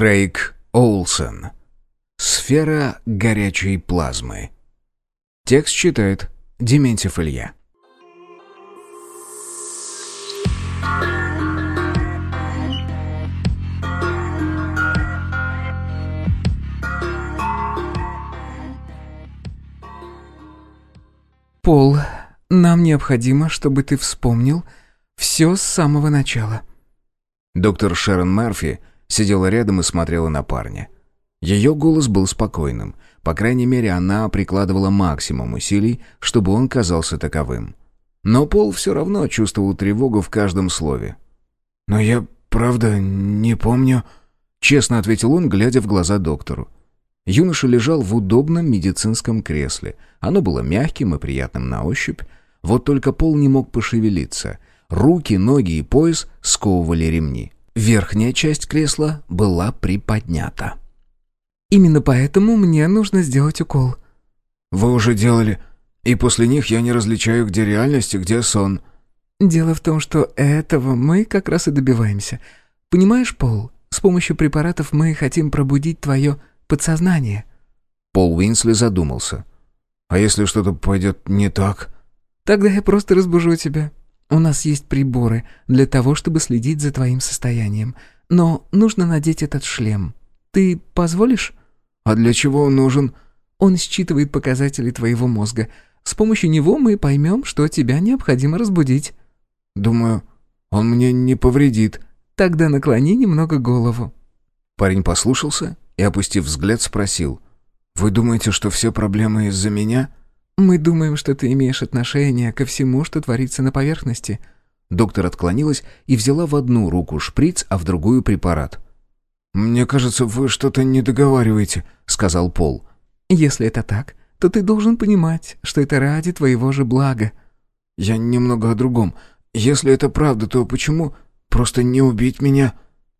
Крейг Олсен. Сфера горячей плазмы. Текст читает Дементьев Илья. Пол, нам необходимо, чтобы ты вспомнил все с самого начала. Доктор Шерон Мерфи сидела рядом и смотрела на парня. Ее голос был спокойным. По крайней мере, она прикладывала максимум усилий, чтобы он казался таковым. Но Пол все равно чувствовал тревогу в каждом слове. «Но я, правда, не помню...» Честно ответил он, глядя в глаза доктору. Юноша лежал в удобном медицинском кресле. Оно было мягким и приятным на ощупь. Вот только Пол не мог пошевелиться. Руки, ноги и пояс сковывали ремни. Верхняя часть кресла была приподнята. Именно поэтому мне нужно сделать укол. «Вы уже делали, и после них я не различаю, где реальность и где сон». Дело в том, что этого мы как раз и добиваемся. Понимаешь, Пол, с помощью препаратов мы хотим пробудить твое подсознание». Пол Уинсли задумался. «А если что-то пойдет не так?» «Тогда я просто разбужу тебя. У нас есть приборы для того, чтобы следить за твоим состоянием. Но нужно надеть этот шлем. Ты позволишь?» «А для чего он нужен?» «Он считывает показатели твоего мозга. С помощью него мы поймем, что тебя необходимо разбудить». «Думаю, он мне не повредит». «Тогда наклони немного голову». Парень послушался и, опустив взгляд, спросил. «Вы думаете, что все проблемы из-за меня?» «Мы думаем, что ты имеешь отношение ко всему, что творится на поверхности». Доктор отклонилась и взяла в одну руку шприц, а в другую препарат. «Мне кажется, вы что-то не договариваете», — сказал Пол. «Если это так, то ты должен понимать, что это ради твоего же блага». «Я немного о другом. Если это правда, то почему просто не убить меня?»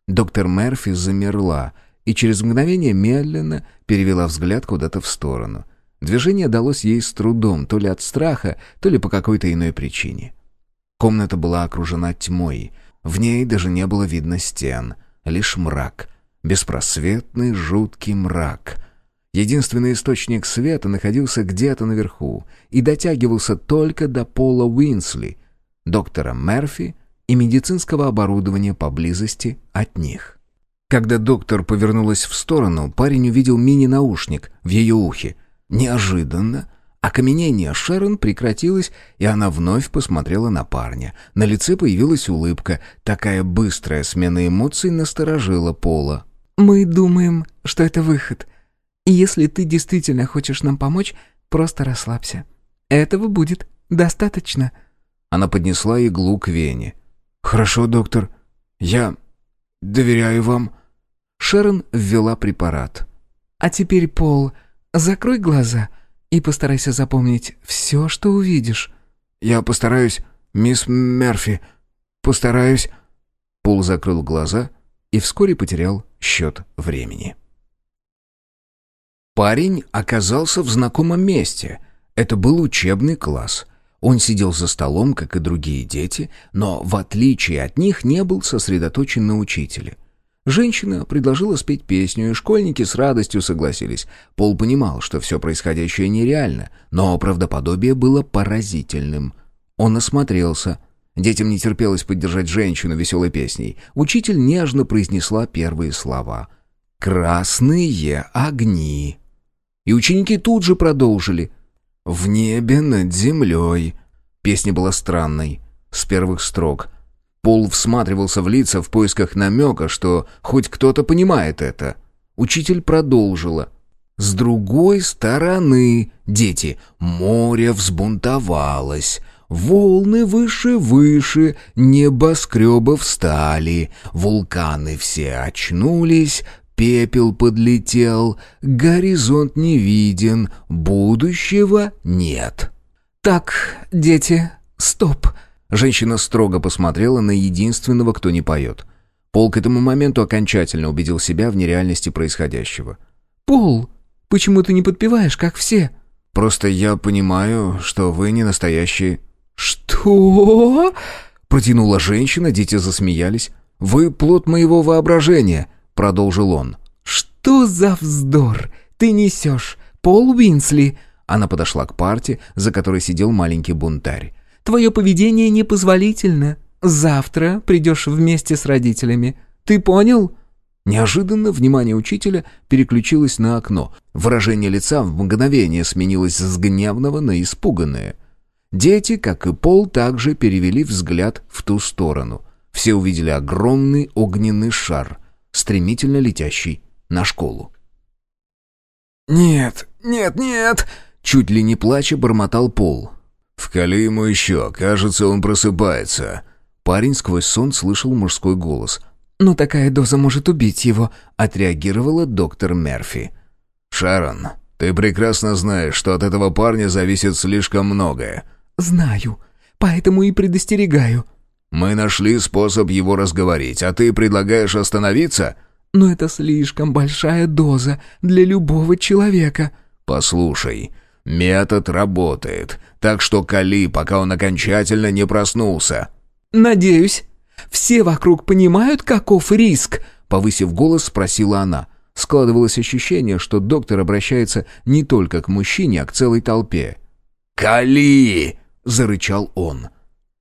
Доктор Мерфи замерла и через мгновение медленно перевела взгляд куда-то в сторону. Движение далось ей с трудом, то ли от страха, то ли по какой-то иной причине. Комната была окружена тьмой. В ней даже не было видно стен, лишь мрак. Беспросветный, жуткий мрак. Единственный источник света находился где-то наверху и дотягивался только до Пола Уинсли, доктора Мерфи и медицинского оборудования поблизости от них. Когда доктор повернулась в сторону, парень увидел мини-наушник в ее ухе. Неожиданно окаменение Шерон прекратилось, и она вновь посмотрела на парня. На лице появилась улыбка. Такая быстрая смена эмоций насторожила Пола. «Мы думаем, что это выход. И если ты действительно хочешь нам помочь, просто расслабься. Этого будет достаточно». Она поднесла иглу к вене. «Хорошо, доктор. Я доверяю вам». Шерон ввела препарат. «А теперь, Пол, закрой глаза и постарайся запомнить все, что увидишь». «Я постараюсь, мисс Мерфи. Постараюсь». Пол закрыл глаза и вскоре потерял счет времени. Парень оказался в знакомом месте. Это был учебный класс. Он сидел за столом, как и другие дети, но, в отличие от них, не был сосредоточен на учителе. Женщина предложила спеть песню, и школьники с радостью согласились. Пол понимал, что все происходящее нереально, но правдоподобие было поразительным. Он осмотрелся. Детям не терпелось поддержать женщину веселой песней. Учитель нежно произнесла первые слова. «Красные огни». И ученики тут же продолжили. «В небе над землей». Песня была странной, с первых строк — Пол всматривался в лица в поисках намека, что хоть кто-то понимает это. Учитель продолжила. «С другой стороны, дети, море взбунтовалось». Волны выше-выше, небоскребы встали, вулканы все очнулись, пепел подлетел, горизонт не виден, будущего нет. «Так, дети, стоп!» Женщина строго посмотрела на единственного, кто не поет. Пол к этому моменту окончательно убедил себя в нереальности происходящего. «Пол, почему ты не подпеваешь, как все?» «Просто я понимаю, что вы не настоящие». «Что?» Протянула женщина, дети засмеялись. «Вы плод моего воображения», — продолжил он. «Что за вздор ты несешь, Пол Уинсли?» Она подошла к парте, за которой сидел маленький бунтарь. «Твое поведение непозволительно. Завтра придешь вместе с родителями. Ты понял?» Неожиданно внимание учителя переключилось на окно. Выражение лица в мгновение сменилось с гневного на испуганное. Дети, как и Пол, также перевели взгляд в ту сторону. Все увидели огромный огненный шар, стремительно летящий на школу. «Нет, нет, нет!» Чуть ли не плача бормотал Пол. «Вкали ему еще, кажется, он просыпается». Парень сквозь сон слышал мужской голос. «Но такая доза может убить его», — отреагировала доктор Мерфи. «Шарон, ты прекрасно знаешь, что от этого парня зависит слишком многое». «Знаю, поэтому и предостерегаю». «Мы нашли способ его разговорить, а ты предлагаешь остановиться?» «Но это слишком большая доза для любого человека». «Послушай, метод работает, так что кали, пока он окончательно не проснулся». «Надеюсь, все вокруг понимают, каков риск?» Повысив голос, спросила она. Складывалось ощущение, что доктор обращается не только к мужчине, а к целой толпе. «Кали!» — зарычал он.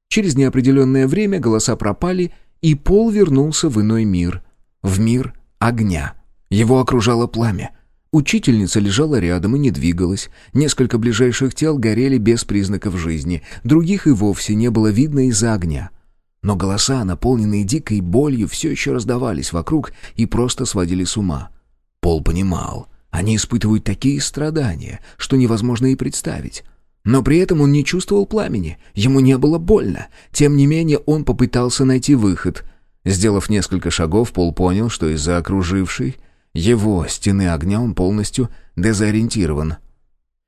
Через неопределенное время голоса пропали, и Пол вернулся в иной мир. В мир огня. Его окружало пламя. Учительница лежала рядом и не двигалась. Несколько ближайших тел горели без признаков жизни. Других и вовсе не было видно из-за огня. Но голоса, наполненные дикой болью, все еще раздавались вокруг и просто сводили с ума. Пол понимал, они испытывают такие страдания, что невозможно и представить. Но при этом он не чувствовал пламени, ему не было больно. Тем не менее он попытался найти выход. Сделав несколько шагов, Пол понял, что из-за окружившей его стены огня полностью дезориентирован.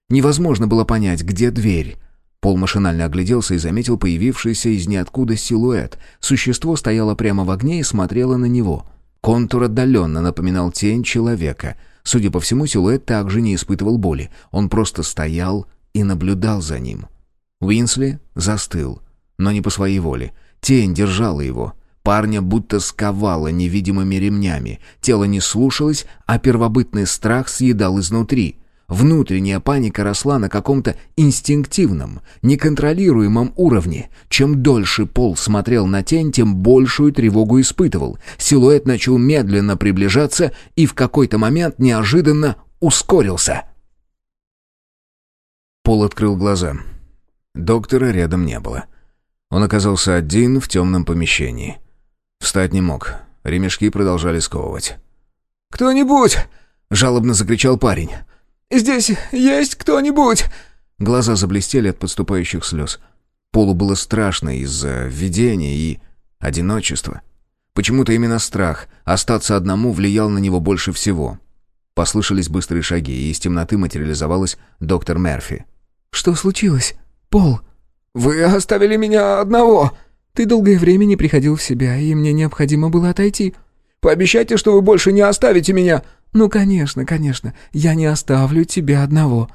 Невозможно было понять, где дверь. Пол машинально огляделся и заметил появившийся из ниоткуда силуэт. Существо стояло прямо в огне и смотрело на него. Контур отдаленно напоминал тень человека. Судя по всему, силуэт также не испытывал боли. Он просто стоял и наблюдал за ним. Уинсли застыл, но не по своей воле. Тень держала его. Парня будто сковала невидимыми ремнями. Тело не слушалось, а первобытный страх съедал изнутри. Внутренняя паника росла на каком-то инстинктивном, неконтролируемом уровне. Чем дольше Пол смотрел на тень, тем большую тревогу испытывал. Силуэт начал медленно приближаться и в какой-то момент неожиданно ускорился. Пол открыл глаза. Доктора рядом не было. Он оказался один в темном помещении. Встать не мог. Ремешки продолжали сковывать. «Кто-нибудь!» — жалобно закричал парень. «Здесь есть кто-нибудь?» Глаза заблестели от подступающих слез. Полу было страшно из-за видения и одиночества. Почему-то именно страх остаться одному влиял на него больше всего. Послышались быстрые шаги, и из темноты материализовалась доктор Мерфи. «Что случилось, Пол?» «Вы оставили меня одного!» «Ты долгое время не приходил в себя, и мне необходимо было отойти. Пообещайте, что вы больше не оставите меня!» «Ну, конечно, конечно, я не оставлю тебя одного».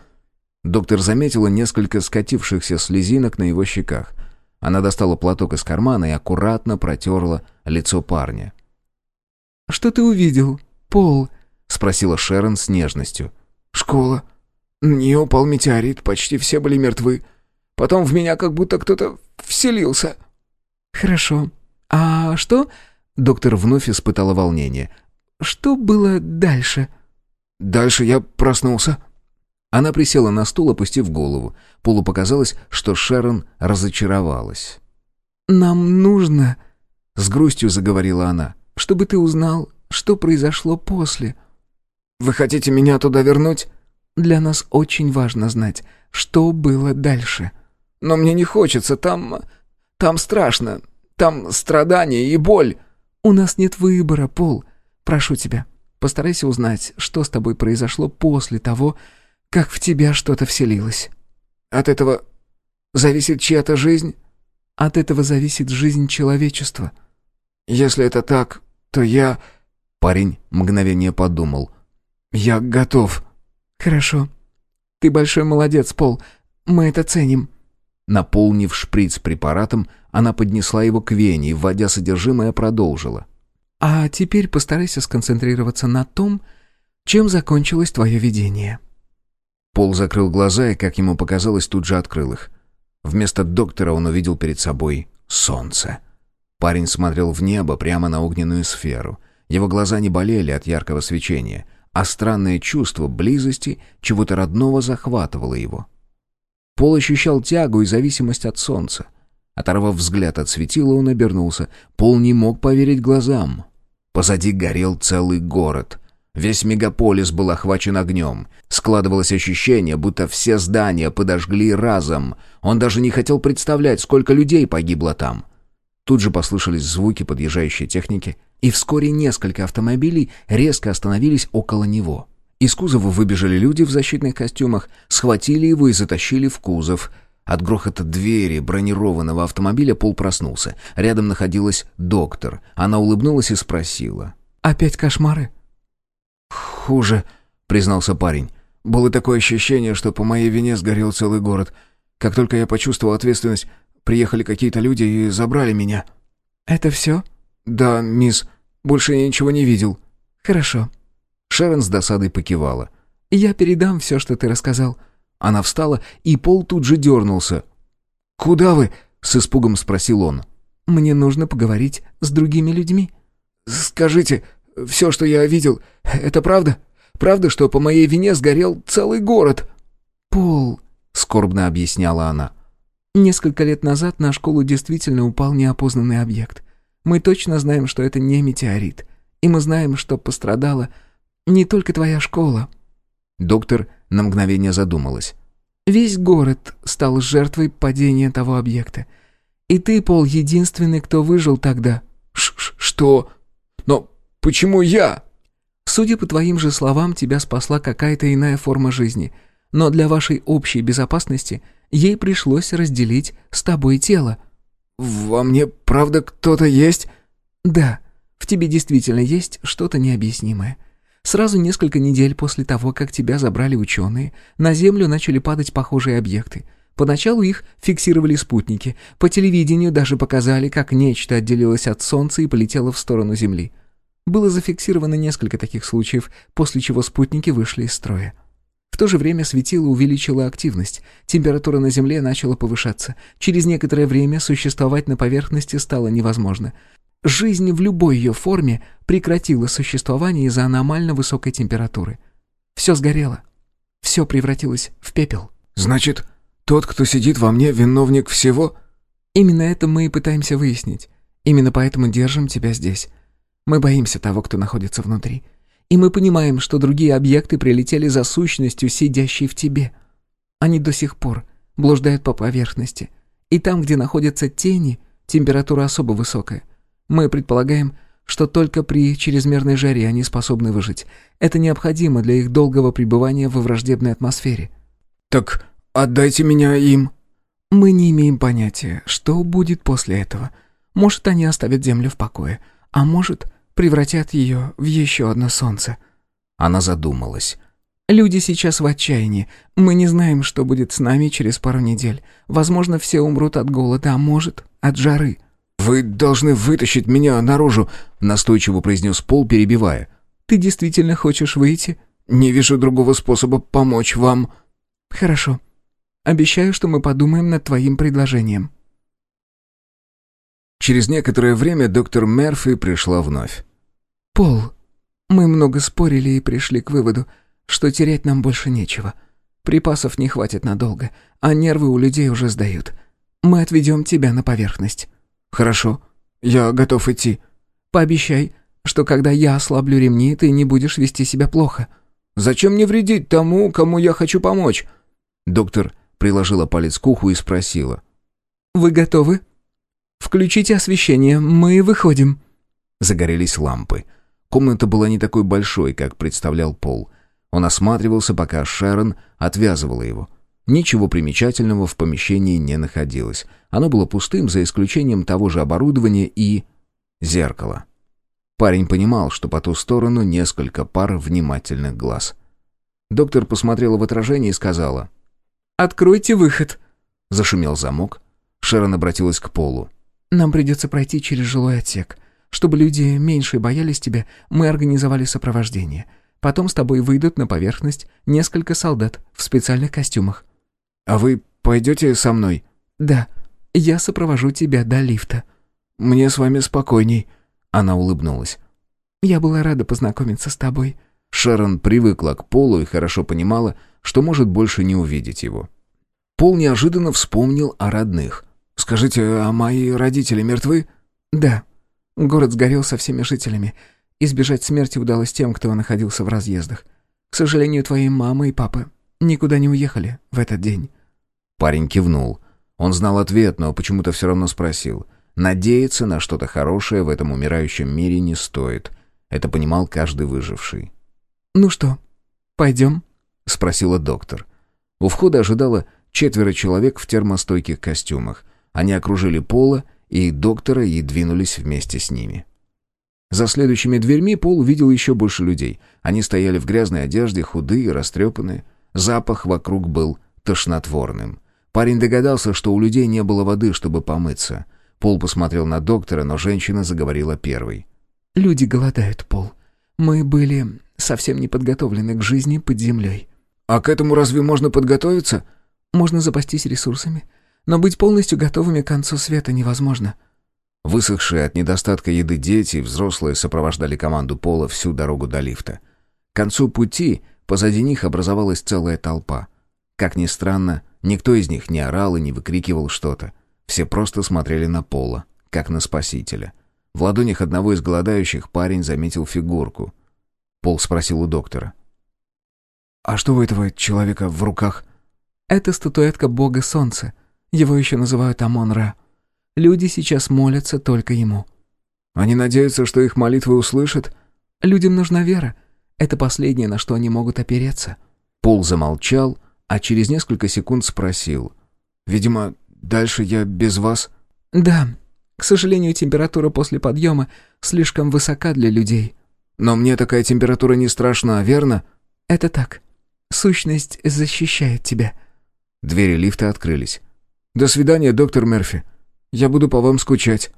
Доктор заметила несколько скатившихся слезинок на его щеках. Она достала платок из кармана и аккуратно протерла лицо парня. «Что ты увидел, Пол?» — спросила Шерон с нежностью. «Школа. На нее упал метеорит, почти все были мертвы. Потом в меня как будто кто-то вселился». «Хорошо. А что?» Доктор вновь испытала волнение. Что было дальше?» «Дальше я проснулся». Она присела на стул, опустив голову. Полу показалось, что Шерон разочаровалась. «Нам нужно...» — с грустью заговорила она. «Чтобы ты узнал, что произошло после». «Вы хотите меня туда вернуть?» «Для нас очень важно знать, что было дальше». «Но мне не хочется, там... там страшно. Там страдания и боль». «У нас нет выбора, Пол. Прошу тебя, постарайся узнать, что с тобой произошло после того, как в тебя что-то вселилось. От этого зависит чья-то жизнь? От этого зависит жизнь человечества. Если это так, то я...» Парень мгновение подумал. «Я готов». «Хорошо. Ты большой молодец, Пол. Мы это ценим». Наполнив шприц препаратом, она поднесла его к вене и, вводя содержимое, продолжила. А теперь постарайся сконцентрироваться на том, чем закончилось твое видение». Пол закрыл глаза и, как ему показалось, тут же открыл их. Вместо доктора он увидел перед собой солнце. Парень смотрел в небо прямо на огненную сферу. Его глаза не болели от яркого свечения, а странное чувство близости чего-то родного захватывало его. Пол ощущал тягу и зависимость от солнца. Оторвав взгляд от светила, он обернулся. Пол не мог поверить глазам. Позади горел целый город. Весь мегаполис был охвачен огнем. Складывалось ощущение, будто все здания подожгли разом. Он даже не хотел представлять, сколько людей погибло там. Тут же послышались звуки подъезжающей техники, и вскоре несколько автомобилей резко остановились около него. Из кузова выбежали люди в защитных костюмах, схватили его и затащили в кузов. От грохота двери бронированного автомобиля Пол проснулся. Рядом находилась доктор. Она улыбнулась и спросила. «Опять кошмары?» «Хуже», — признался парень. «Было такое ощущение, что по моей вине сгорел целый город. Как только я почувствовал ответственность, приехали какие-то люди и забрали меня». «Это все?» «Да, мисс. Больше я ничего не видел». «Хорошо. Шерон с досадой покивала. «Я передам все, что ты рассказал». Она встала, и Пол тут же дернулся. «Куда вы?» — с испугом спросил он. «Мне нужно поговорить с другими людьми». «Скажите, все, что я видел, это правда? Правда, что по моей вине сгорел целый город?» «Пол», — скорбно объясняла она. «Несколько лет назад на школу действительно упал неопознанный объект. Мы точно знаем, что это не метеорит. И мы знаем, что пострадала не только твоя школа». Доктор на мгновение задумалась. «Весь город стал жертвой падения того объекта. И ты, Пол, единственный, кто выжил тогда». Ш -ш «Что? Но почему я?» «Судя по твоим же словам, тебя спасла какая-то иная форма жизни. Но для вашей общей безопасности ей пришлось разделить с тобой тело». «Во мне правда кто-то есть?» «Да, в тебе действительно есть что-то необъяснимое. Сразу несколько недель после того, как тебя забрали ученые, на Землю начали падать похожие объекты. Поначалу их фиксировали спутники. По телевидению даже показали, как нечто отделилось от Солнца и полетело в сторону Земли. Было зафиксировано несколько таких случаев, после чего спутники вышли из строя. В то же время светило увеличило активность, температура на Земле начала повышаться. Через некоторое время существовать на поверхности стало невозможно. Жизнь в любой ее форме прекратила существование из-за аномально высокой температуры. Все сгорело. Все превратилось в пепел. «Значит, тот, кто сидит во мне, виновник всего?» «Именно это мы и пытаемся выяснить. Именно поэтому держим тебя здесь. Мы боимся того, кто находится внутри. И мы понимаем, что другие объекты прилетели за сущностью, сидящей в тебе. Они до сих пор блуждают по поверхности. И там, где находятся тени, температура особо высокая — мы предполагаем, что только при чрезмерной жаре они способны выжить. Это необходимо для их долгого пребывания во враждебной атмосфере». «Так отдайте меня им». «Мы не имеем понятия, что будет после этого. Может, они оставят Землю в покое, а может, превратят ее в еще одно солнце». Она задумалась. «Люди сейчас в отчаянии. Мы не знаем, что будет с нами через пару недель. Возможно, все умрут от голода, а может, от жары». «Вы должны вытащить меня наружу», — настойчиво произнес Пол, перебивая. «Ты действительно хочешь выйти?» «Не вижу другого способа помочь вам». «Хорошо. Обещаю, что мы подумаем над твоим предложением». Через некоторое время доктор Мерфи пришла вновь. «Пол, мы много спорили и пришли к выводу, что терять нам больше нечего. Припасов не хватит надолго, а нервы у людей уже сдают. Мы отведем тебя на поверхность». «Хорошо. Я готов идти». «Пообещай, что когда я ослаблю ремни, ты не будешь вести себя плохо». «Зачем мне вредить тому, кому я хочу помочь?» Доктор приложила палец к уху и спросила. «Вы готовы? Включите освещение, мы выходим». Загорелись лампы. Комната была не такой большой, как представлял Пол. Он осматривался, пока Шерон отвязывала его. Ничего примечательного в помещении не находилось. Оно было пустым, за исключением того же оборудования и... зеркала. Парень понимал, что по ту сторону несколько пар внимательных глаз. Доктор посмотрела в отражение и сказала. «Откройте выход!» Зашумел замок. Шерон обратилась к Полу. «Нам придется пройти через жилой отсек. Чтобы люди меньше боялись тебя, мы организовали сопровождение. Потом с тобой выйдут на поверхность несколько солдат в специальных костюмах». «А вы пойдете со мной?» «Да, я сопровожу тебя до лифта». «Мне с вами спокойней», — она улыбнулась. «Я была рада познакомиться с тобой». Шерон привыкла к Полу и хорошо понимала, что может больше не увидеть его. Пол неожиданно вспомнил о родных. «Скажите, а мои родители мертвы?» «Да. Город сгорел со всеми жителями. Избежать смерти удалось тем, кто находился в разъездах. К сожалению, твои мама и папа никуда не уехали в этот день». Парень кивнул. Он знал ответ, но почему-то все равно спросил. Надеяться на что-то хорошее в этом умирающем мире не стоит. Это понимал каждый выживший. «Ну что, пойдем?» — спросила доктор. У входа ожидало четверо человек в термостойких костюмах. Они окружили Пола и доктора и двинулись вместе с ними. За следующими дверьми Пол увидел еще больше людей. Они стояли в грязной одежде, худые, растрепанные. Запах вокруг был тошнотворным. Парень догадался, что у людей не было воды, чтобы помыться. Пол посмотрел на доктора, но женщина заговорила первой. «Люди голодают, Пол. Мы были совсем не подготовлены к жизни под землей». «А к этому разве можно подготовиться?» «Можно запастись ресурсами, но быть полностью готовыми к концу света невозможно». Высохшие от недостатка еды дети и взрослые сопровождали команду Пола всю дорогу до лифта. К концу пути позади них образовалась целая толпа. Как ни странно, Никто из них не орал и не выкрикивал что-то. Все просто смотрели на Пола, как на спасителя. В ладонях одного из голодающих парень заметил фигурку. Пол спросил у доктора. «А что у этого человека в руках?» «Это статуэтка бога солнца. Его еще называют Амон-Ра. Люди сейчас молятся только ему». «Они надеются, что их молитвы услышат?» «Людям нужна вера. Это последнее, на что они могут опереться». Пол замолчал, а через несколько секунд спросил. «Видимо, дальше я без вас?» «Да. К сожалению, температура после подъема слишком высока для людей». «Но мне такая температура не страшна, верно?» «Это так. Сущность защищает тебя». Двери лифта открылись. «До свидания, доктор Мерфи. Я буду по вам скучать».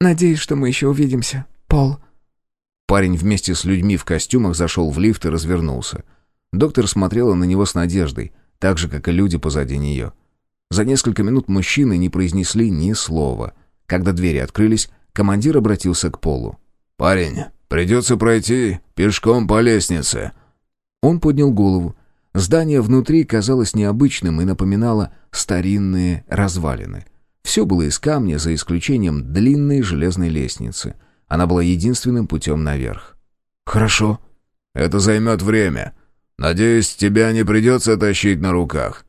«Надеюсь, что мы еще увидимся, Пол». Парень вместе с людьми в костюмах зашел в лифт и развернулся. Доктор смотрела на него с надеждой, так же, как и люди позади нее. За несколько минут мужчины не произнесли ни слова. Когда двери открылись, командир обратился к Полу. «Парень, придется пройти пешком по лестнице». Он поднял голову. Здание внутри казалось необычным и напоминало старинные развалины. Все было из камня, за исключением длинной железной лестницы. Она была единственным путем наверх. «Хорошо. Это займет время. Надеюсь, тебя не придется тащить на руках».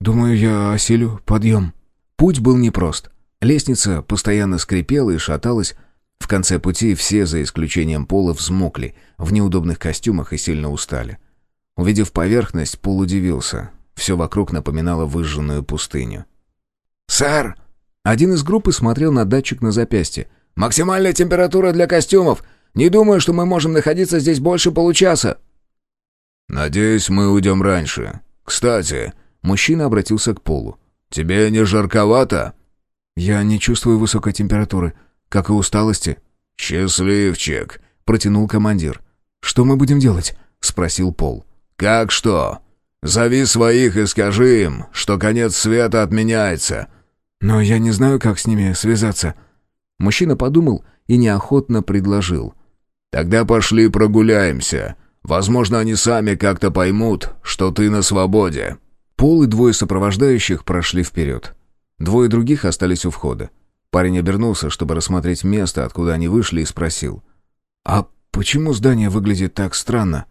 «Думаю, я осилю подъем». Путь был непрост. Лестница постоянно скрипела и шаталась. В конце пути все, за исключением Пола, взмокли, в неудобных костюмах и сильно устали. Увидев поверхность, Пол удивился. Все вокруг напоминало выжженную пустыню. «Сэр!» Один из группы смотрел на датчик на запястье. «Максимальная температура для костюмов! Не думаю, что мы можем находиться здесь больше получаса!» «Надеюсь, мы уйдем раньше. Кстати...» Мужчина обратился к Полу. «Тебе не жарковато?» «Я не чувствую высокой температуры, как и усталости». «Счастливчик», — протянул командир. «Что мы будем делать?» — спросил Пол. «Как что? Зови своих и скажи им, что конец света отменяется». «Но я не знаю, как с ними связаться». Мужчина подумал и неохотно предложил. «Тогда пошли прогуляемся. Возможно, они сами как-то поймут, что ты на свободе». Пол и двое сопровождающих прошли вперед. Двое других остались у входа. Парень обернулся, чтобы рассмотреть место, откуда они вышли, и спросил. «А почему здание выглядит так странно?»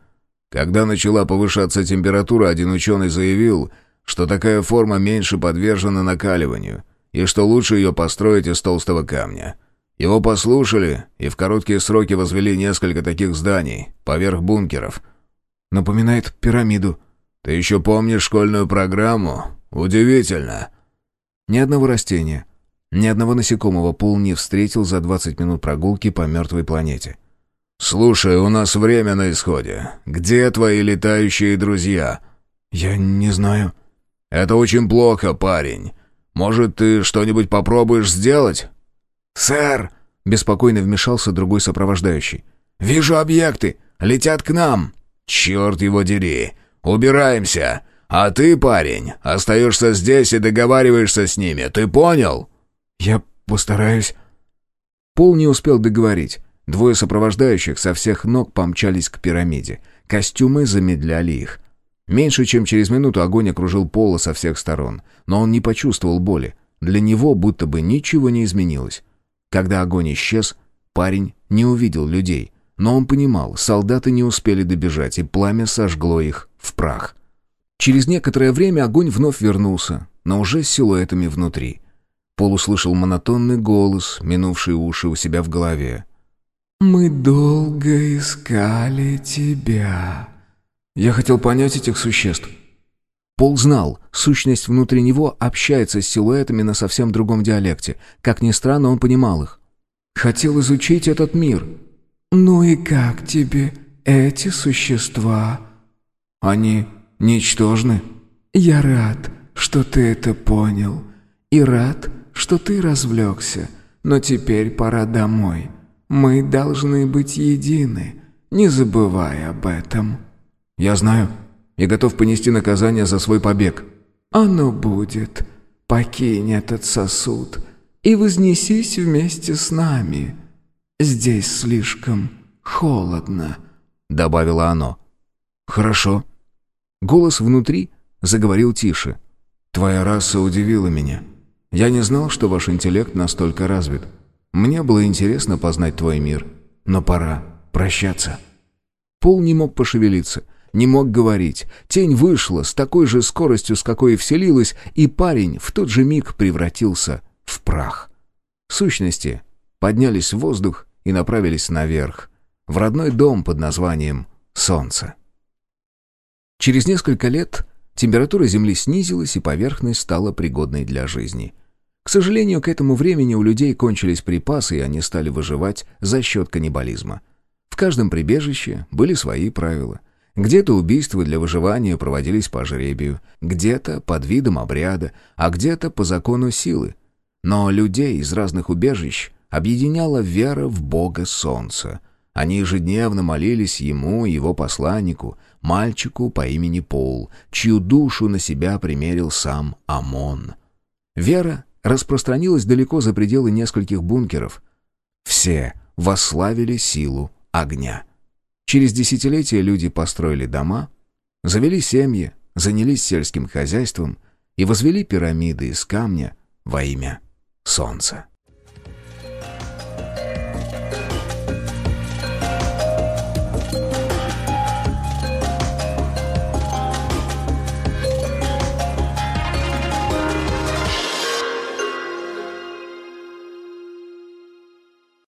Когда начала повышаться температура, один ученый заявил, что такая форма меньше подвержена накаливанию, и что лучше ее построить из толстого камня. Его послушали и в короткие сроки возвели несколько таких зданий, поверх бункеров. Напоминает пирамиду. Ты еще помнишь школьную программу? Удивительно. Ни одного растения, ни одного насекомого Пол не встретил за 20 минут прогулки по мертвой планете. «Слушай, у нас время на исходе. Где твои летающие друзья?» «Я не знаю». «Это очень плохо, парень. Может, ты что-нибудь попробуешь сделать?» «Сэр!» Беспокойно вмешался другой сопровождающий. «Вижу объекты! Летят к нам!» «Черт его дери! Убираемся! А ты, парень, остаешься здесь и договариваешься с ними, ты понял?» «Я постараюсь...» Пол не успел договорить. Двое сопровождающих со всех ног помчались к пирамиде. Костюмы замедляли их. Меньше чем через минуту огонь окружил Пола со всех сторон, но он не почувствовал боли. Для него будто бы ничего не изменилось. Когда огонь исчез, парень не увидел людей, но он понимал, солдаты не успели добежать, и пламя сожгло их в прах. Через некоторое время огонь вновь вернулся, но уже с силуэтами внутри. Пол услышал монотонный голос, минувший уши у себя в голове. «Мы долго искали тебя». Я хотел понять этих существ. Пол знал, сущность внутри него общается с силуэтами на совсем другом диалекте. Как ни странно, он понимал их. Хотел изучить этот мир. «Ну и как тебе эти существа?» «Они ничтожны». «Я рад, что ты это понял. И рад, что ты развлекся. Но теперь пора домой. Мы должны быть едины. Не забывай об этом». «Я знаю и готов понести наказание за свой побег». «Оно будет. Покинь этот сосуд и вознесись вместе с нами. Здесь слишком холодно», — добавило оно. «Хорошо». Голос внутри заговорил тише. «Твоя раса удивила меня. Я не знал, что ваш интеллект настолько развит. Мне было интересно познать твой мир, но пора прощаться». Пол не мог пошевелиться — не мог говорить. Тень вышла с такой же скоростью, с какой и вселилась, и парень в тот же миг превратился в прах. Сущности поднялись в воздух и направились наверх, в родной дом под названием «Солнце». Через несколько лет температура Земли снизилась, и поверхность стала пригодной для жизни. К сожалению, к этому времени у людей кончились припасы, и они стали выживать за счет каннибализма. В каждом прибежище были свои правила. Где-то убийства для выживания проводились по жребию, где-то под видом обряда, а где-то по закону силы. Но людей из разных убежищ объединяла вера в Бога Солнца. Они ежедневно молились ему и его посланнику, мальчику по имени Пол, чью душу на себя примерил сам Амон. Вера распространилась далеко за пределы нескольких бункеров. Все восславили силу огня. Через десятилетия люди построили дома, завели семьи, занялись сельским хозяйством и возвели пирамиды из камня во имя солнца.